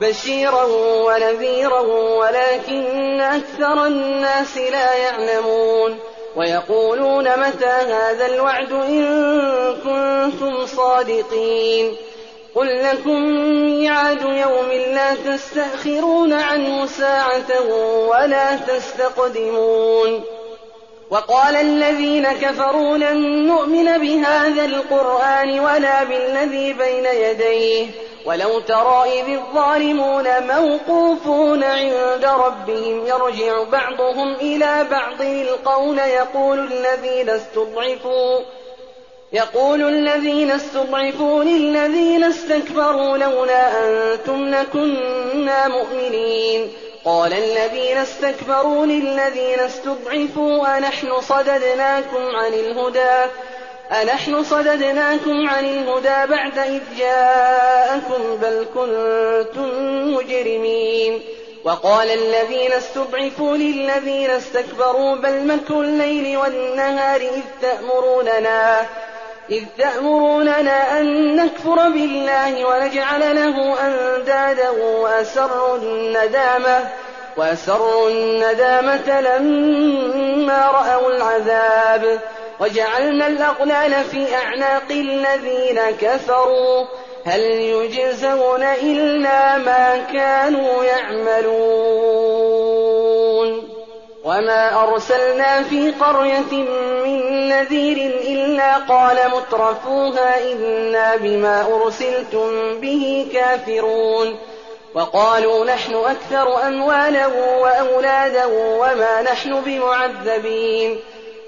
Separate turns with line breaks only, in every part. بشيرا ونذيرا ولكن أكثر الناس لا يعلمون ويقولون متى هذا الوعد إن كنتم صادقين قل لكم ميعاد يوم لا تستأخرون عنه ساعة ولا تستقدمون وقال الذين كفروا لن نؤمن بهذا القرآن ولا بالذي بين يديه ولو ترى إذ الظالمون موقوفون عند ربهم يرجع بعضهم إلى بعض القول يقول الذين استضعفوا يقول الذين استضعفوا للذين استكبروا لولا أنتم لكنا مؤمنين قال الذين استكبروا للذين استضعفوا أنحن صددناكم عن الهدى أنحن صددناكم عن الهدى بعد إذ جاءكم بل كنتم مجرمين وقال الذين استضعفوا للذين استكبروا بل مكر الليل والنهار إذ تأمروننا إذ تأمروننا أن نكفر بالله ونجعل له أندادا وأسروا الندامة وأسروا الندامة لما رأوا العذاب وجعلنا الأغلال في أعناق الذين كفروا هل يجزون إلا ما كانوا يعملون وما أرسلنا في قرية من نذير إلا قال مترفوها إنا بما أرسلتم به كافرون وقالوا نحن أكثر أموالا وأولادا وما نحن بمعذبين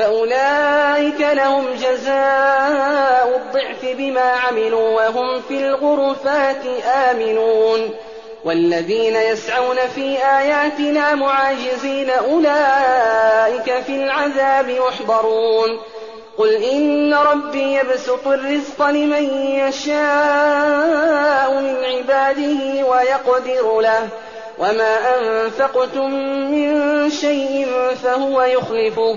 فأولئك لهم جزاء الضعف بما عملوا وهم في الغرفات آمنون والذين يسعون في آياتنا معاجزين أولئك في العذاب يحضرون قل إن ربي يبسط الرزق لمن يشاء من عباده ويقدر له وما أنفقتم من شيء فهو يخلفه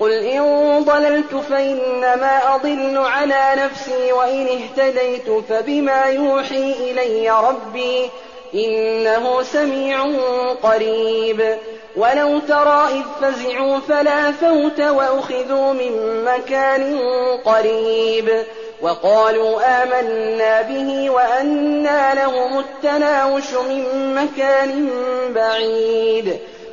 قل إن ضللت فإنما أضل على نفسي وإن اهتديت فبما يوحي إلي ربي إنه سميع قريب ولو ترى إذ فزعوا فلا فوت وأخذوا من مكان قريب وقالوا آمنا به وأنى لهم التناوش من مكان بعيد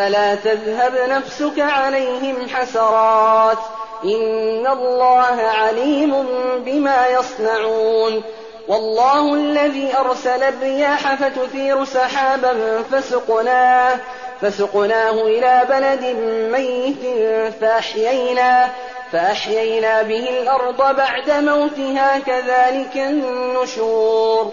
فلا تذهب نفسك عليهم حسرات إن الله عليم بما يصنعون والله الذي أرسل الرياح فتثير سحابا فسقناه فسقناه إلى بلد ميت فأحيينا فأحيينا به الأرض بعد موتها كذلك النشور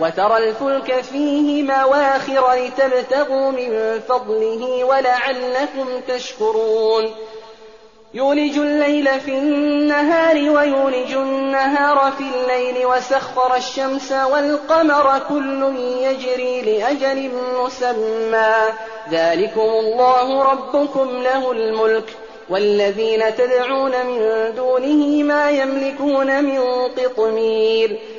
وترى الفلك فيه مواخر لتبتغوا من فضله ولعلكم تشكرون يولج الليل في النهار ويولج النهار في الليل وسخر الشمس والقمر كل يجري لأجل مسمى ذلكم الله ربكم له الملك والذين تدعون من دونه ما يملكون من قطمير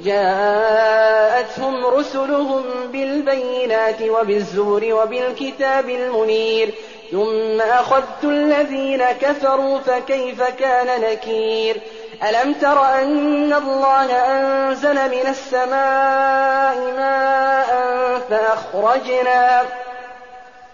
جاءتهم رسلهم بالبينات وبالزور وبالكتاب المنير ثم أخذت الذين كفروا فكيف كان نكير ألم تر أن الله أنزل من السماء ماء فأخرجنا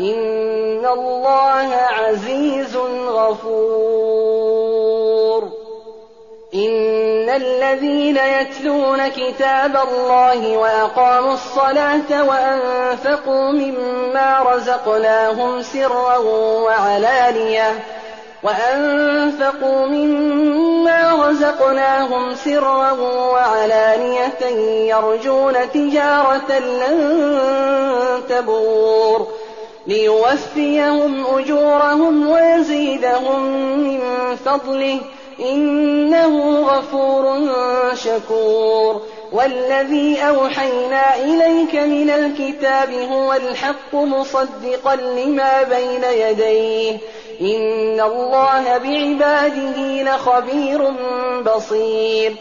إن الله عزيز غفور إن الذين يتلون كتاب الله وأقاموا الصلاة وأنفقوا مما رزقناهم سرا وعلانية وأنفقوا مما رزقناهم سرا وعلانية يرجون تجارة لن تبور ليوفيهم أجورهم ويزيدهم من فضله إنه غفور شكور والذي أوحينا إليك من الكتاب هو الحق مصدقا لما بين يديه إن الله بعباده لخبير بصير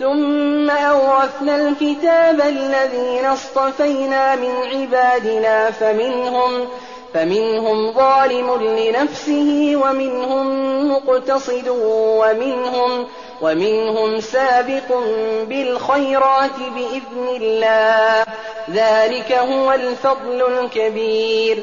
ثم أورثنا الكتاب الذين اصطفينا من عبادنا فمنهم فمنهم ظالم لنفسه ومنهم مقتصد ومنهم ومنهم سابق بالخيرات بإذن الله ذلك هو الفضل الكبير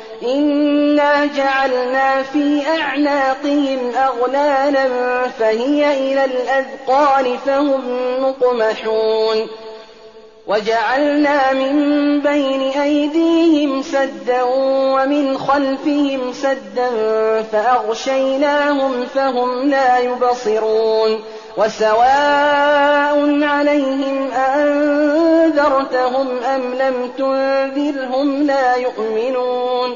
إنا جعلنا في أعناقهم أغلالا فهي إلى الأذقان فهم مقمحون وجعلنا من بين أيديهم سدا ومن خلفهم سدا فأغشيناهم فهم لا يبصرون وسواء عليهم أأنذرتهم أم لم تنذرهم لا يؤمنون